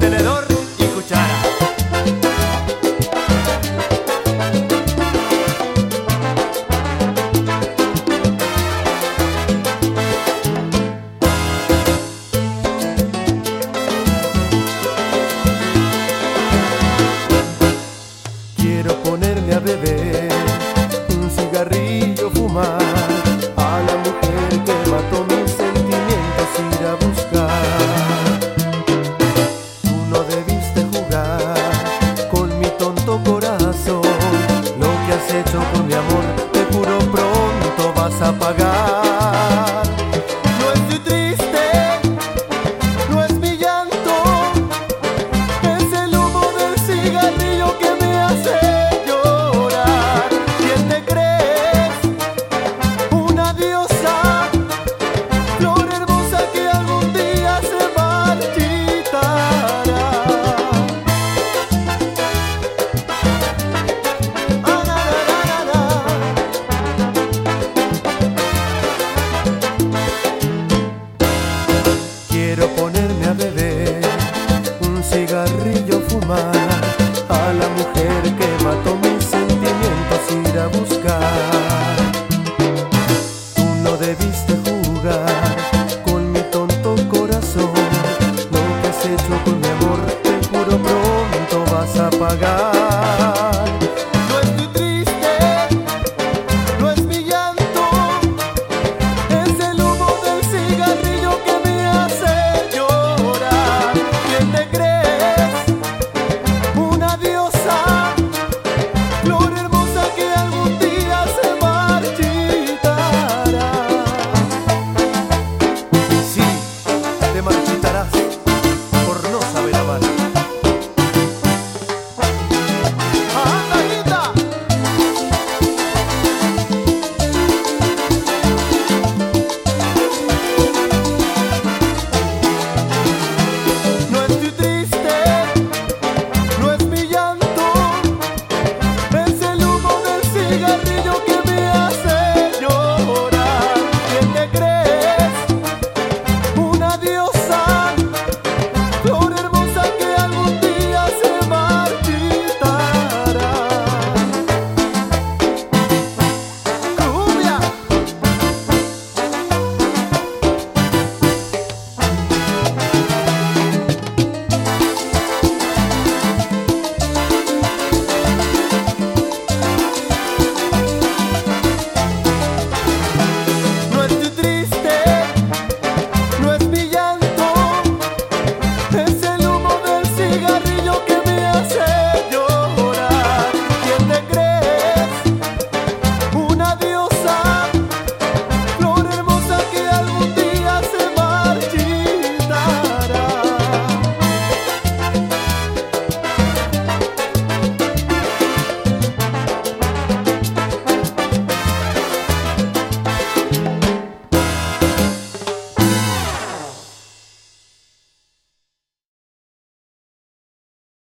until сапога. quiero poner